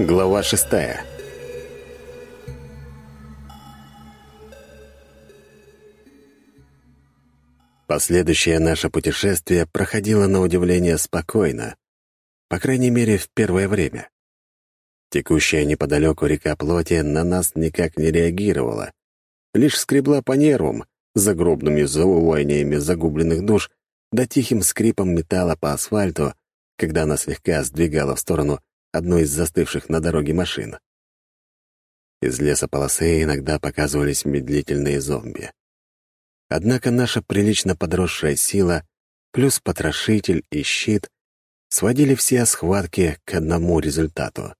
Глава шестая Последующее наше путешествие проходило на удивление спокойно, по крайней мере, в первое время. Текущая неподалеку река Плоти на нас никак не реагировала, лишь скребла по нервам, загробными завываниями загубленных душ да тихим скрипом металла по асфальту, когда она слегка сдвигала в сторону одной из застывших на дороге машин. Из лесополосы иногда показывались медлительные зомби. Однако наша прилично подросшая сила, плюс потрошитель и щит, сводили все схватки к одному результату.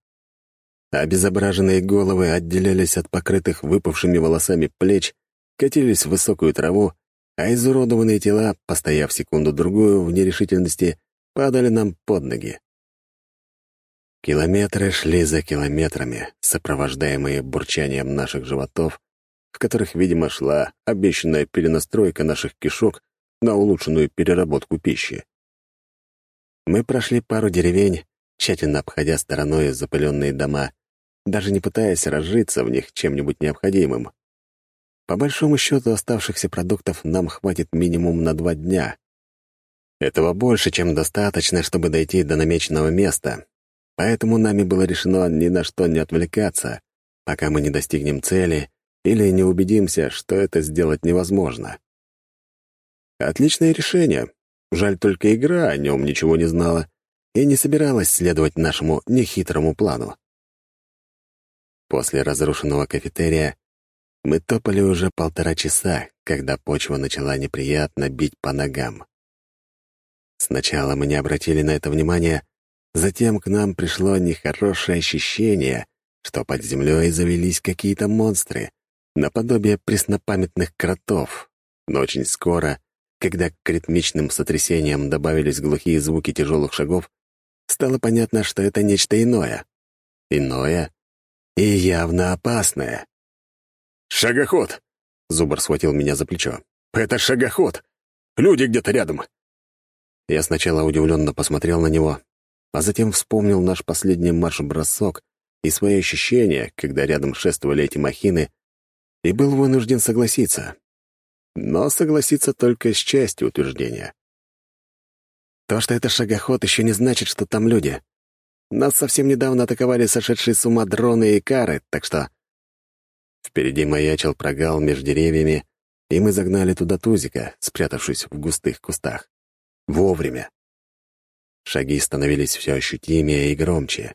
Обезображенные головы отделялись от покрытых выпавшими волосами плеч, катились в высокую траву, а изуродованные тела, постояв секунду-другую в нерешительности, падали нам под ноги. Километры шли за километрами, сопровождаемые бурчанием наших животов, в которых, видимо, шла обещанная перенастройка наших кишок на улучшенную переработку пищи. Мы прошли пару деревень, тщательно обходя стороной запыленные дома, даже не пытаясь разжиться в них чем-нибудь необходимым. По большому счету оставшихся продуктов нам хватит минимум на два дня. Этого больше, чем достаточно, чтобы дойти до намеченного места, Поэтому нами было решено ни на что не отвлекаться, пока мы не достигнем цели или не убедимся, что это сделать невозможно. Отличное решение. Жаль только игра о нем ничего не знала и не собиралась следовать нашему нехитрому плану. После разрушенного кафетерия мы топали уже полтора часа, когда почва начала неприятно бить по ногам. Сначала мы не обратили на это внимания, Затем к нам пришло нехорошее ощущение, что под землей завелись какие-то монстры, наподобие преснопамятных кротов. Но очень скоро, когда к ритмичным сотрясениям добавились глухие звуки тяжелых шагов, стало понятно, что это нечто иное. Иное и явно опасное. «Шагоход!» — Зубр схватил меня за плечо. «Это шагоход! Люди где-то рядом!» Я сначала удивленно посмотрел на него, а затем вспомнил наш последний марш-бросок и свои ощущения, когда рядом шествовали эти махины, и был вынужден согласиться. Но согласиться только с частью утверждения. То, что это шагоход, еще не значит, что там люди. Нас совсем недавно атаковали сошедшие с ума дроны и кары, так что... Впереди маячил прогал между деревьями, и мы загнали туда тузика, спрятавшись в густых кустах. Вовремя. Шаги становились все ощутимее и громче.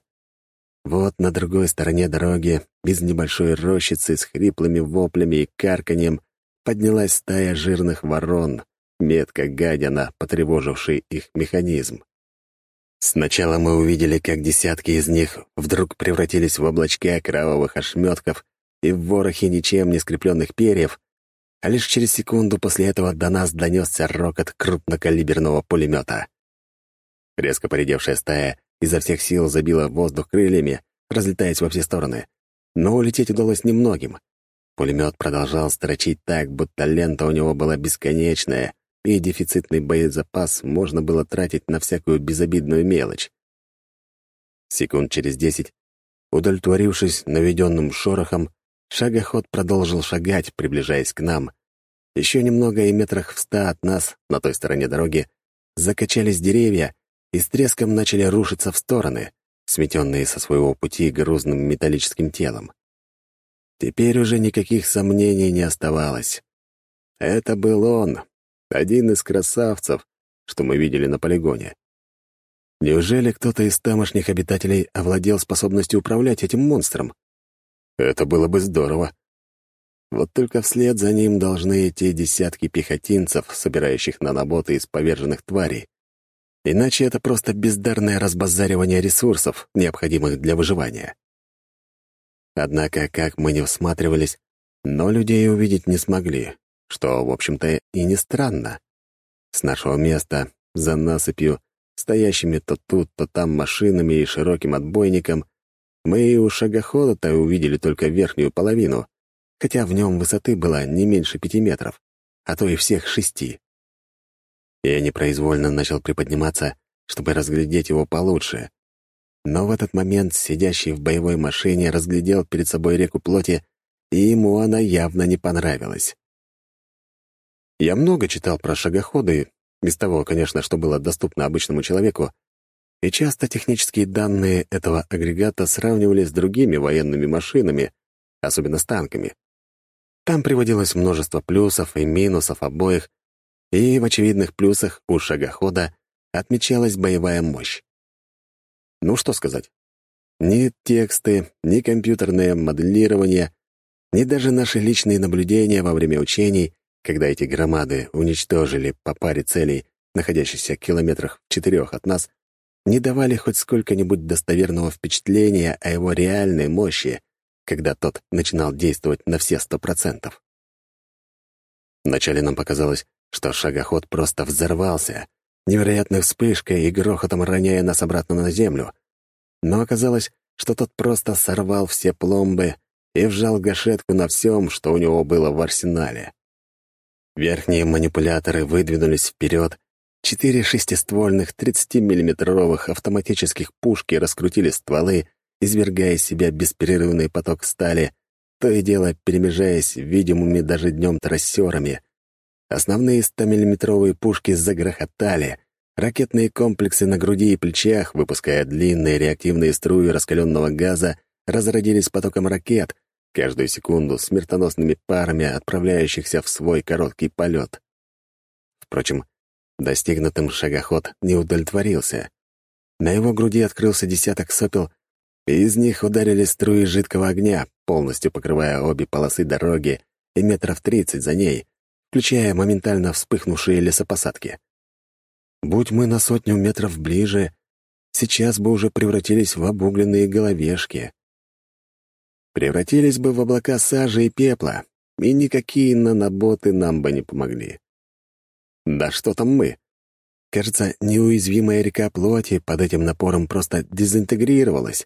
Вот на другой стороне дороги, без небольшой рощицы с хриплыми воплями и карканьем, поднялась стая жирных ворон, метко гадя на потревоживший их механизм. Сначала мы увидели, как десятки из них вдруг превратились в облачка кровавых ошметков и в ворохи ничем не скрепленных перьев, а лишь через секунду после этого до нас донесся рокот крупнокалиберного пулемета. Резко поредевшая стая изо всех сил забила воздух крыльями, разлетаясь во все стороны. Но улететь удалось немногим. Пулемет продолжал строчить так, будто лента у него была бесконечная, и дефицитный боезапас можно было тратить на всякую безобидную мелочь. Секунд через десять, удовлетворившись наведенным шорохом, шагоход продолжил шагать, приближаясь к нам. Еще немного и метрах в ста от нас, на той стороне дороги, закачались деревья, и с треском начали рушиться в стороны, сметенные со своего пути грузным металлическим телом. Теперь уже никаких сомнений не оставалось. Это был он, один из красавцев, что мы видели на полигоне. Неужели кто-то из тамошних обитателей овладел способностью управлять этим монстром? Это было бы здорово. Вот только вслед за ним должны идти десятки пехотинцев, собирающих наноботы из поверженных тварей. Иначе это просто бездарное разбазаривание ресурсов, необходимых для выживания. Однако, как мы не всматривались, но людей увидеть не смогли, что, в общем-то, и не странно. С нашего места, за насыпью, стоящими то тут, то там машинами и широким отбойником, мы у шагохода-то увидели только верхнюю половину, хотя в нем высоты было не меньше пяти метров, а то и всех шести. Я непроизвольно начал приподниматься, чтобы разглядеть его получше. Но в этот момент сидящий в боевой машине разглядел перед собой реку плоти, и ему она явно не понравилась. Я много читал про шагоходы, из того, конечно, что было доступно обычному человеку, и часто технические данные этого агрегата сравнивали с другими военными машинами, особенно с танками. Там приводилось множество плюсов и минусов обоих, и в очевидных плюсах у шагохода отмечалась боевая мощь. Ну что сказать? Ни тексты, ни компьютерное моделирование, ни даже наши личные наблюдения во время учений, когда эти громады уничтожили по паре целей, находящихся в километрах четырех от нас, не давали хоть сколько-нибудь достоверного впечатления о его реальной мощи, когда тот начинал действовать на все сто процентов. Вначале нам показалось, что шагоход просто взорвался, невероятной вспышкой и грохотом роняя нас обратно на землю. Но оказалось, что тот просто сорвал все пломбы и вжал гашетку на всем, что у него было в арсенале. Верхние манипуляторы выдвинулись вперед, четыре шестиствольных 30-миллиметровых автоматических пушки раскрутили стволы, извергая из себя бесперерывный поток стали, то и дело перемежаясь видимыми даже днем трассерами — Основные 100-миллиметровые пушки загрохотали, ракетные комплексы на груди и плечах, выпуская длинные реактивные струи раскаленного газа, разродились потоком ракет, каждую секунду смертоносными парами, отправляющихся в свой короткий полет. Впрочем, достигнутым шагоход не удовлетворился. На его груди открылся десяток сопел, и из них ударили струи жидкого огня, полностью покрывая обе полосы дороги и метров тридцать за ней, включая моментально вспыхнувшие лесопосадки. Будь мы на сотню метров ближе, сейчас бы уже превратились в обугленные головешки. Превратились бы в облака сажи и пепла, и никакие наноботы нам бы не помогли. Да что там мы? Кажется, неуязвимая река плоти под этим напором просто дезинтегрировалась.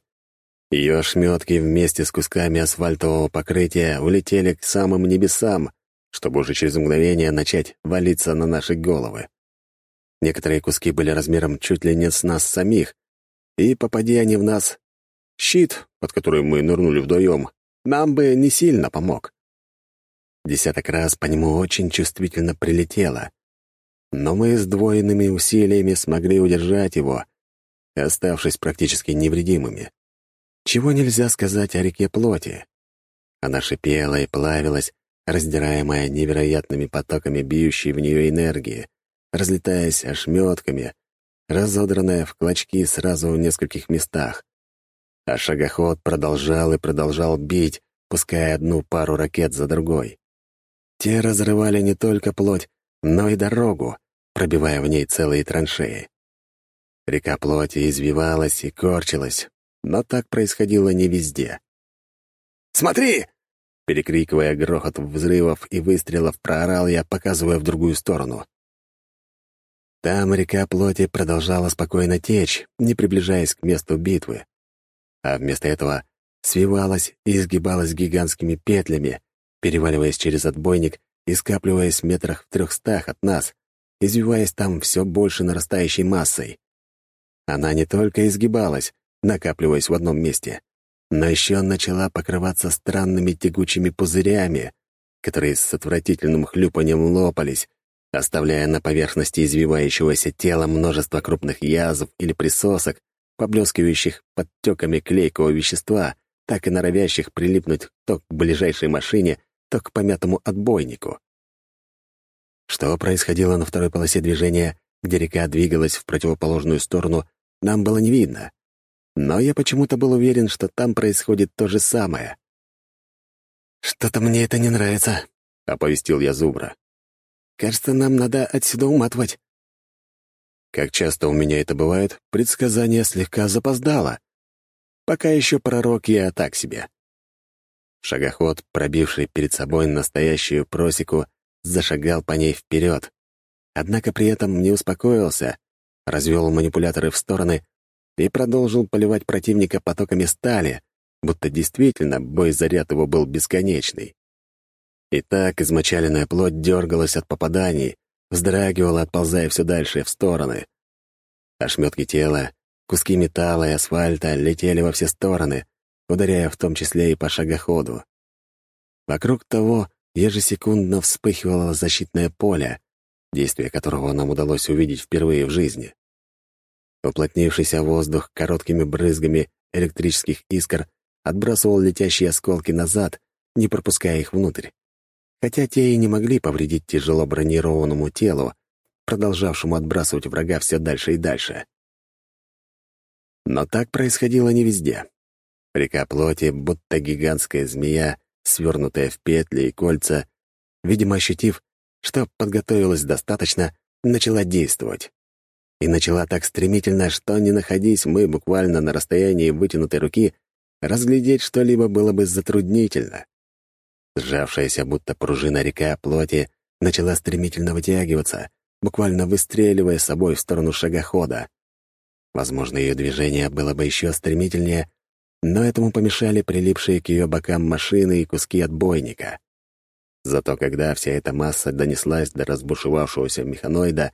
Ее ошметки вместе с кусками асфальтового покрытия улетели к самым небесам, чтобы уже через мгновение начать валиться на наши головы. Некоторые куски были размером чуть ли не с нас самих, и, попади они в нас, щит, под который мы нырнули вдвоем, нам бы не сильно помог. Десяток раз по нему очень чувствительно прилетело, но мы с двойными усилиями смогли удержать его, оставшись практически невредимыми. Чего нельзя сказать о реке плоти. Она шипела и плавилась, раздираемая невероятными потоками бьющей в нее энергии, разлетаясь ошметками, разодранная в клочки сразу в нескольких местах. А шагоход продолжал и продолжал бить, пуская одну пару ракет за другой. Те разрывали не только плоть, но и дорогу, пробивая в ней целые траншеи. Река плоти извивалась и корчилась, но так происходило не везде. «Смотри! Перекрикивая грохот взрывов и выстрелов, проорал я, показывая в другую сторону. Там река плоти продолжала спокойно течь, не приближаясь к месту битвы. А вместо этого свивалась и изгибалась гигантскими петлями, переваливаясь через отбойник и скапливаясь в метрах в трехстах от нас, извиваясь там все больше нарастающей массой. Она не только изгибалась, накапливаясь в одном месте, но еще начала покрываться странными тягучими пузырями, которые с отвратительным хлюпанием лопались, оставляя на поверхности извивающегося тела множество крупных язв или присосок, поблескивающих подтеками клейкого вещества, так и норовящих прилипнуть то к ближайшей машине, то к помятому отбойнику. Что происходило на второй полосе движения, где река двигалась в противоположную сторону, нам было не видно но я почему-то был уверен, что там происходит то же самое. «Что-то мне это не нравится», — оповестил я Зубра. «Кажется, нам надо отсюда уматывать». Как часто у меня это бывает, предсказание слегка запоздало. Пока еще пророк я так себе. Шагоход, пробивший перед собой настоящую просеку, зашагал по ней вперед. Однако при этом не успокоился, развел манипуляторы в стороны и продолжил поливать противника потоками стали, будто действительно боезаряд его был бесконечный. И так измочаленная плоть дергалась от попаданий, вздрагивала, отползая все дальше в стороны. Ошметки тела, Куски металла и асфальта летели во все стороны, ударяя в том числе и по шагоходу. Вокруг того ежесекундно вспыхивало защитное поле, действие которого нам удалось увидеть впервые в жизни. Уплотнившийся воздух короткими брызгами электрических искр отбрасывал летящие осколки назад, не пропуская их внутрь. Хотя те и не могли повредить тяжело бронированному телу, продолжавшему отбрасывать врага все дальше и дальше. Но так происходило не везде. Река плоти, будто гигантская змея, свернутая в петли и кольца, видимо, ощутив, что подготовилась достаточно, начала действовать. И начала так стремительно, что, не находясь мы буквально на расстоянии вытянутой руки, разглядеть что-либо было бы затруднительно. Сжавшаяся, будто пружина река плоти, начала стремительно вытягиваться, буквально выстреливая собой в сторону шагохода. Возможно, ее движение было бы еще стремительнее, но этому помешали прилипшие к ее бокам машины и куски отбойника. Зато когда вся эта масса донеслась до разбушевавшегося механоида,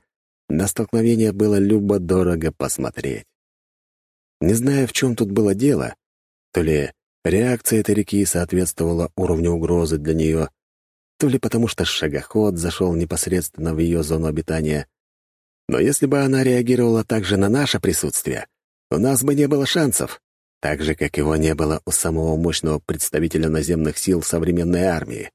на столкновение было любо-дорого посмотреть. Не зная, в чем тут было дело, то ли реакция этой реки соответствовала уровню угрозы для нее, то ли потому что шагоход зашел непосредственно в ее зону обитания. Но если бы она реагировала также на наше присутствие, у нас бы не было шансов, так же, как его не было у самого мощного представителя наземных сил современной армии.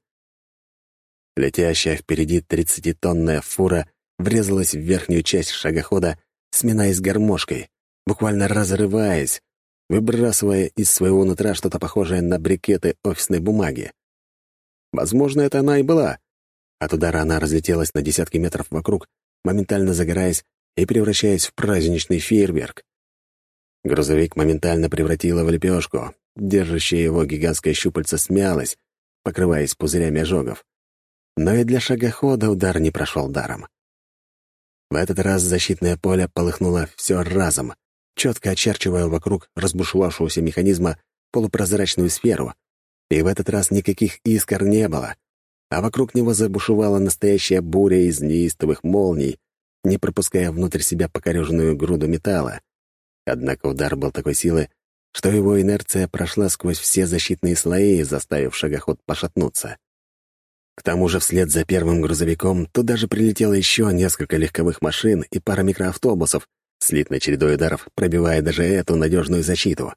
Летящая впереди тридцатитонная фура врезалась в верхнюю часть шагохода, сминаясь гармошкой, буквально разрываясь, выбрасывая из своего нутра что-то похожее на брикеты офисной бумаги. Возможно, это она и была. От удара она разлетелась на десятки метров вокруг, моментально загораясь и превращаясь в праздничный фейерверк. Грузовик моментально превратило в лепешку. Держащее его гигантское щупальце смялось, покрываясь пузырями ожогов. Но и для шагохода удар не прошел даром. В этот раз защитное поле полыхнуло все разом, четко очерчивая вокруг разбушевавшегося механизма полупрозрачную сферу. И в этот раз никаких искр не было, а вокруг него забушевала настоящая буря из неистовых молний, не пропуская внутрь себя покореженную груду металла. Однако удар был такой силы, что его инерция прошла сквозь все защитные слои, заставив шагоход пошатнуться. К тому же вслед за первым грузовиком туда же прилетело еще несколько легковых машин и пара микроавтобусов, слитной чередой ударов, пробивая даже эту надежную защиту.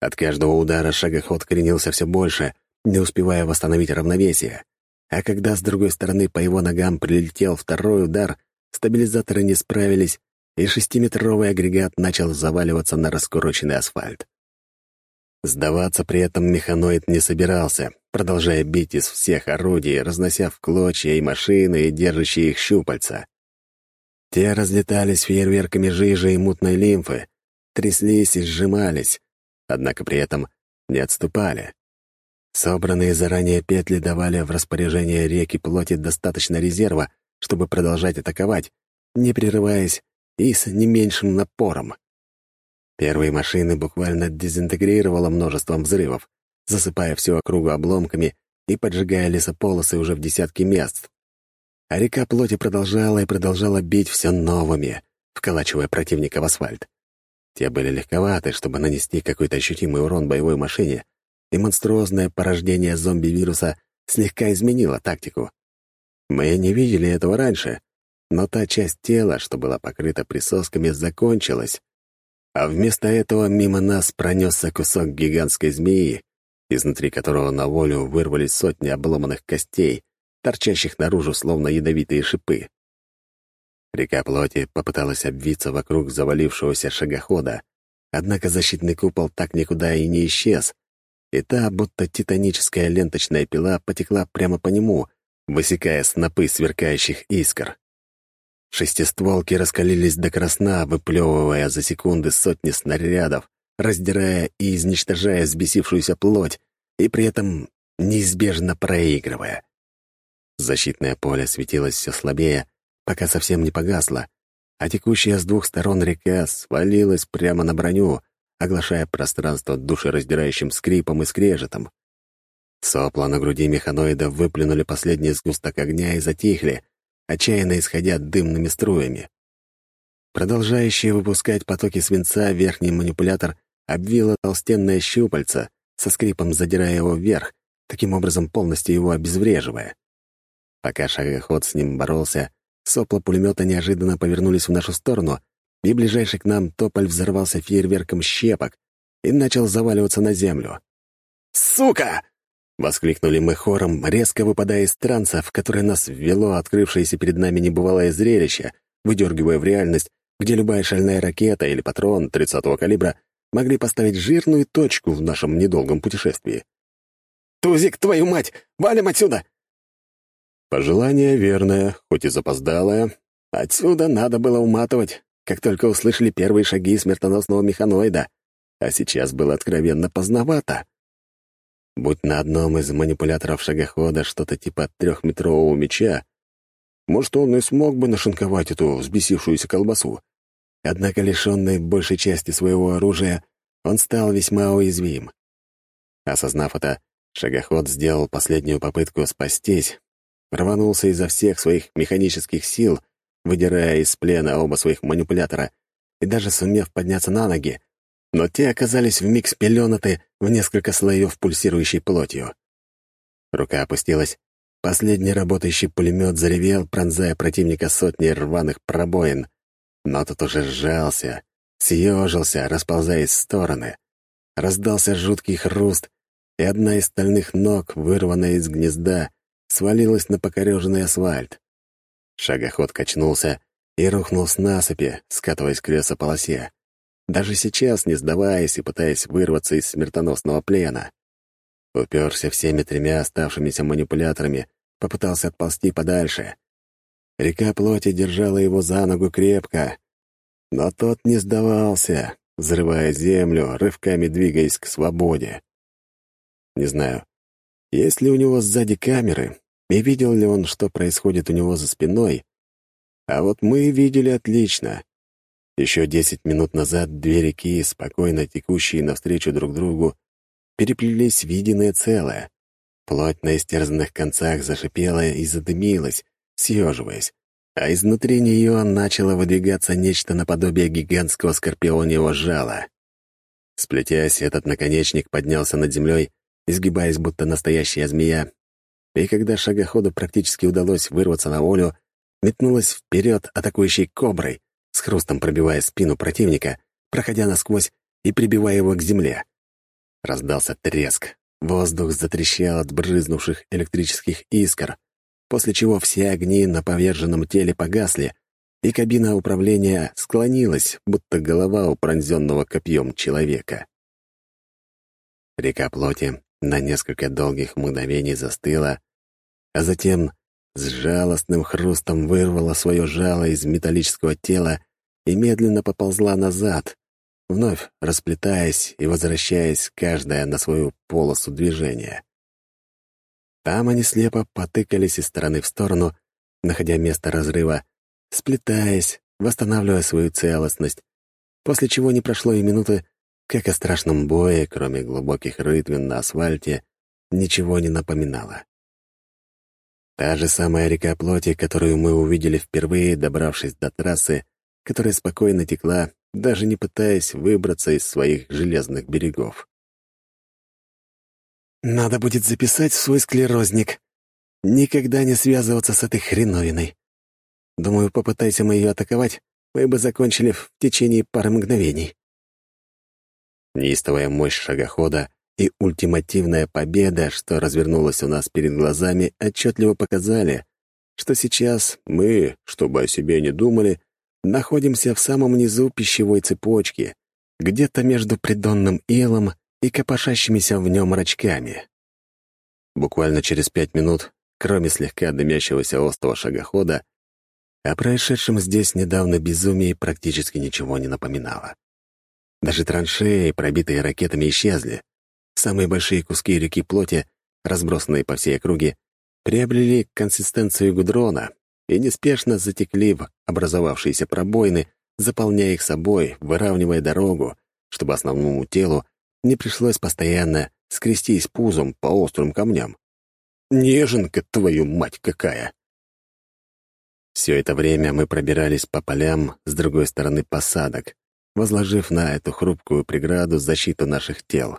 От каждого удара шагоход кренился все больше, не успевая восстановить равновесие. А когда с другой стороны по его ногам прилетел второй удар, стабилизаторы не справились, и шестиметровый агрегат начал заваливаться на раскуроченный асфальт. Сдаваться при этом механоид не собирался, продолжая бить из всех орудий, разнося в клочья и машины, и держащие их щупальца. Те разлетались фейерверками жижи и мутной лимфы, тряслись и сжимались, однако при этом не отступали. Собранные заранее петли давали в распоряжение реки плоти достаточно резерва, чтобы продолжать атаковать, не прерываясь и с не меньшим напором. Первые машины буквально дезинтегрировало множеством взрывов, засыпая всю округу обломками и поджигая лесополосы уже в десятки мест. А река плоти продолжала и продолжала бить все новыми, вколачивая противника в асфальт. Те были легковаты, чтобы нанести какой-то ощутимый урон боевой машине, и монструозное порождение зомби-вируса слегка изменило тактику. Мы не видели этого раньше, но та часть тела, что была покрыта присосками, закончилась, а вместо этого мимо нас пронесся кусок гигантской змеи, изнутри которого на волю вырвались сотни обломанных костей, торчащих наружу, словно ядовитые шипы. Река плоти попыталась обвиться вокруг завалившегося шагохода, однако защитный купол так никуда и не исчез, и та, будто титаническая ленточная пила, потекла прямо по нему, высекая снопы сверкающих искр. Шестистволки раскалились до красна, выплевывая за секунды сотни снарядов, раздирая и изничтожая взбесившуюся плоть, и при этом неизбежно проигрывая. Защитное поле светилось все слабее, пока совсем не погасло, а текущая с двух сторон река свалилась прямо на броню, оглашая пространство душераздирающим скрипом и скрежетом. Сопла на груди механоида выплюнули последний сгусток огня и затихли, отчаянно исходя дымными струями. Продолжающий выпускать потоки свинца, верхний манипулятор обвила толстенное щупальца, со скрипом задирая его вверх, таким образом полностью его обезвреживая. Пока шагоход с ним боролся, сопла пулемета неожиданно повернулись в нашу сторону, и ближайший к нам тополь взорвался фейерверком щепок и начал заваливаться на землю. «Сука!» — воскликнули мы хором, резко выпадая из транса, в который нас ввело открывшееся перед нами небывалое зрелище, выдергивая в реальность, где любая шальная ракета или патрон 30-го калибра могли поставить жирную точку в нашем недолгом путешествии. «Тузик, твою мать! Валим отсюда!» Пожелание верное, хоть и запоздалое. Отсюда надо было уматывать, как только услышали первые шаги смертоносного механоида, а сейчас было откровенно поздновато. Будь на одном из манипуляторов шагохода что-то типа трехметрового меча, может, он и смог бы нашинковать эту взбесившуюся колбасу. Однако, лишенный большей части своего оружия, он стал весьма уязвим. Осознав это, шагоход сделал последнюю попытку спастись, рванулся изо всех своих механических сил, выдирая из плена оба своих манипулятора, и даже сумев подняться на ноги, но те оказались вмиг спеленаты в несколько слоев пульсирующей плотью. Рука опустилась, последний работающий пулемет заревел, пронзая противника сотни рваных пробоин, но тот уже сжался, съежился, расползаясь в стороны. Раздался жуткий хруст, и одна из стальных ног, вырванная из гнезда, свалилась на покореженный асфальт. Шагоход качнулся и рухнул с насыпи, скатываясь к лесополосе. Даже сейчас, не сдаваясь и пытаясь вырваться из смертоносного плена. Уперся всеми тремя оставшимися манипуляторами, попытался отползти подальше. Река плоти держала его за ногу крепко, но тот не сдавался, взрывая землю, рывками двигаясь к свободе. Не знаю, есть ли у него сзади камеры, и видел ли он, что происходит у него за спиной, а вот мы видели отлично. Еще десять минут назад две реки, спокойно текущие навстречу друг другу, переплелись в единое целое. Плоть на истерзанных концах зашипела и задымилась, съеживаясь, а изнутри нее начало выдвигаться нечто наподобие гигантского скорпионьего жала. Сплетясь, этот наконечник поднялся над землей, изгибаясь, будто настоящая змея, и когда шагоходу практически удалось вырваться на волю, метнулась вперед атакующей коброй, с хрустом пробивая спину противника, проходя насквозь и прибивая его к земле. Раздался треск, воздух затрещал от брызнувших электрических искр, после чего все огни на поверженном теле погасли, и кабина управления склонилась, будто голова у пронзенного копьем человека. Река плоти на несколько долгих мгновений застыла, а затем с жалостным хрустом вырвала свое жало из металлического тела и медленно поползла назад, вновь расплетаясь и возвращаясь каждая на свою полосу движения. Там они слепо потыкались из стороны в сторону, находя место разрыва, сплетаясь, восстанавливая свою целостность, после чего не прошло и минуты, как о страшном бое, кроме глубоких рытвин на асфальте, ничего не напоминало. Та же самая река плоти, которую мы увидели впервые, добравшись до трассы, которая спокойно текла, даже не пытаясь выбраться из своих железных берегов. Надо будет записать в свой склерозник. Никогда не связываться с этой хреновиной. Думаю, попытайся мы ее атаковать, мы бы закончили в течение пары мгновений. Неистовая мощь шагохода и ультимативная победа, что развернулась у нас перед глазами, отчетливо показали, что сейчас мы, чтобы о себе не думали, находимся в самом низу пищевой цепочки, где-то между придонным илом и копошащимися в нем рачками. Буквально через пять минут, кроме слегка дымящегося острого шагохода, о происшедшем здесь недавно безумии практически ничего не напоминало. Даже траншеи, пробитые ракетами, исчезли. Самые большие куски реки плоти, разбросанные по всей округе, приобрели консистенцию гудрона и неспешно затекли в образовавшиеся пробоины, заполняя их собой, выравнивая дорогу, чтобы основному телу не пришлось постоянно скрестись пузом по острым камням. Неженка, твою мать, какая! Все это время мы пробирались по полям с другой стороны посадок, возложив на эту хрупкую преграду защиту наших тел.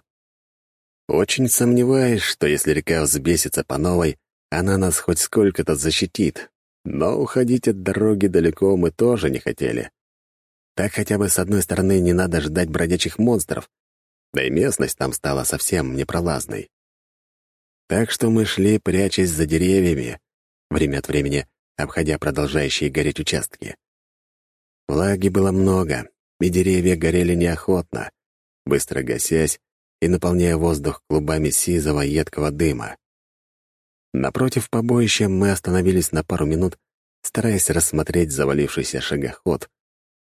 Очень сомневаюсь, что если река взбесится по новой, она нас хоть сколько-то защитит, но уходить от дороги далеко мы тоже не хотели. Так хотя бы с одной стороны не надо ждать бродячих монстров, да и местность там стала совсем непролазной. Так что мы шли, прячась за деревьями, время от времени обходя продолжающие гореть участки. Влаги было много, и деревья горели неохотно, быстро гасясь и наполняя воздух клубами сизого едкого дыма. Напротив побоища мы остановились на пару минут, стараясь рассмотреть завалившийся шагоход.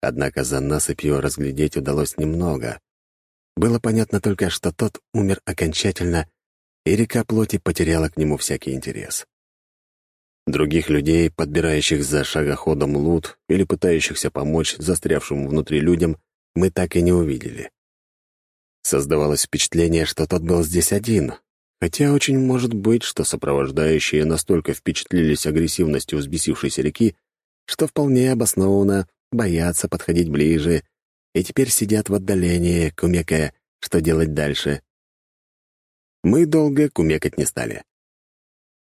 Однако за насыпью разглядеть удалось немного. Было понятно только, что тот умер окончательно, и река плоти потеряла к нему всякий интерес. Других людей, подбирающих за шагоходом лут или пытающихся помочь застрявшим внутри людям, мы так и не увидели. Создавалось впечатление, что тот был здесь один, Хотя очень может быть, что сопровождающие настолько впечатлились агрессивностью взбесившейся реки, что вполне обоснованно боятся подходить ближе и теперь сидят в отдалении, кумекая, что делать дальше. Мы долго кумекать не стали.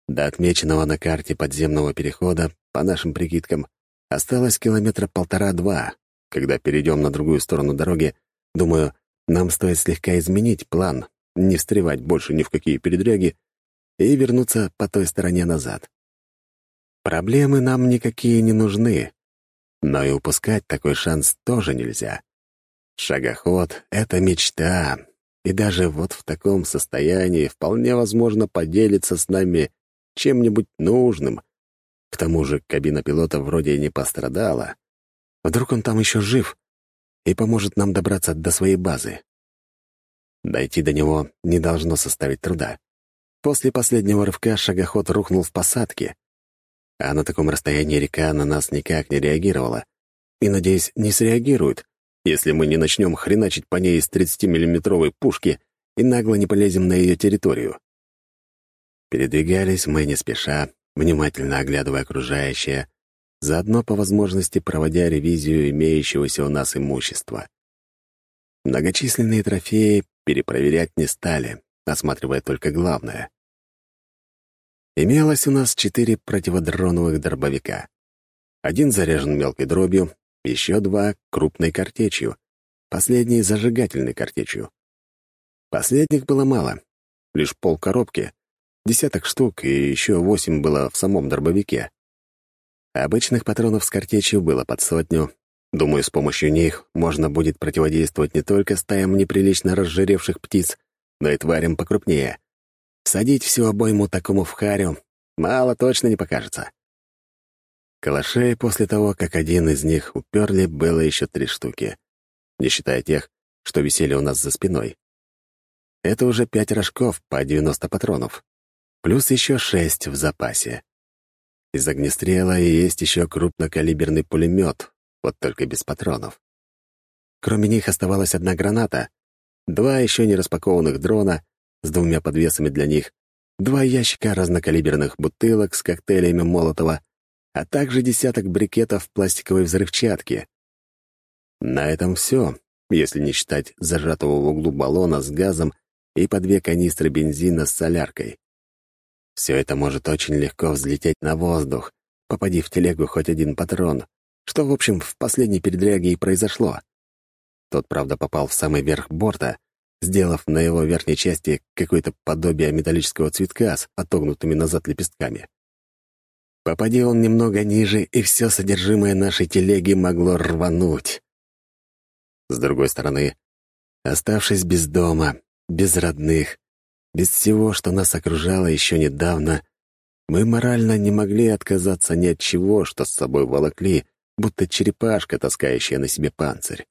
До отмеченного на карте подземного перехода, по нашим прикидкам, осталось километра полтора-два. Когда перейдем на другую сторону дороги, думаю, нам стоит слегка изменить план, не встревать больше ни в какие передряги и вернуться по той стороне назад. Проблемы нам никакие не нужны, но и упускать такой шанс тоже нельзя. Шагоход — это мечта, и даже вот в таком состоянии вполне возможно поделиться с нами чем-нибудь нужным. К тому же кабина пилота вроде не пострадала. Вдруг он там еще жив и поможет нам добраться до своей базы. Дойти до него не должно составить труда. После последнего рывка шагоход рухнул в посадке, а на таком расстоянии река на нас никак не реагировала. И, надеюсь, не среагирует, если мы не начнем хреначить по ней из 30-миллиметровой пушки и нагло не полезем на ее территорию. Передвигались мы не спеша, внимательно оглядывая окружающее, заодно по возможности проводя ревизию имеющегося у нас имущества. Многочисленные трофеи перепроверять не стали, осматривая только главное. Имелось у нас четыре противодроновых дробовика. Один заряжен мелкой дробью, еще два — крупной картечью, последний — зажигательной картечью. Последних было мало, лишь полкоробки, десяток штук и еще восемь было в самом дробовике. Обычных патронов с картечью было под сотню, Думаю, с помощью них можно будет противодействовать не только стаям неприлично разжиревших птиц, но и тварям покрупнее. Садить всю обойму такому в харю мало точно не покажется. Калашей после того, как один из них уперли, было еще три штуки, не считая тех, что висели у нас за спиной. Это уже пять рожков по 90 патронов, плюс еще шесть в запасе. Из огнестрела есть еще крупнокалиберный пулемет, вот только без патронов. Кроме них оставалась одна граната, два еще не распакованных дрона с двумя подвесами для них, два ящика разнокалиберных бутылок с коктейлями Молотова, а также десяток брикетов пластиковой взрывчатки. На этом все, если не считать зажатого в углу баллона с газом и по две канистры бензина с соляркой. Все это может очень легко взлететь на воздух, попади в телегу хоть один патрон, что, в общем, в последней передряге и произошло. Тот, правда, попал в самый верх борта, сделав на его верхней части какое-то подобие металлического цветка с отогнутыми назад лепестками. Попади он немного ниже, и все содержимое нашей телеги могло рвануть. С другой стороны, оставшись без дома, без родных, без всего, что нас окружало еще недавно, мы морально не могли отказаться ни от чего, что с собой волокли, будто черепашка, таскающая на себе панцирь.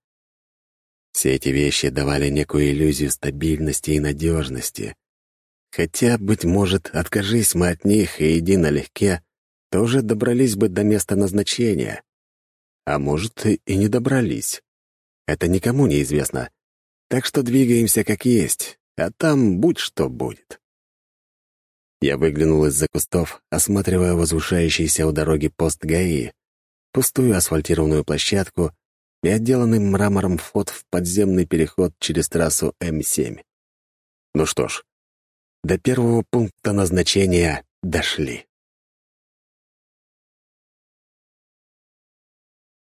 Все эти вещи давали некую иллюзию стабильности и надежности. Хотя, быть может, откажись мы от них и иди налегке, то уже добрались бы до места назначения. А может, и не добрались. Это никому не известно. Так что двигаемся как есть, а там будь что будет. Я выглянул из-за кустов, осматривая возвышающийся у дороги пост ГАИ, пустую асфальтированную площадку и отделанный мрамором вход в подземный переход через трассу М7. Ну что ж, до первого пункта назначения дошли.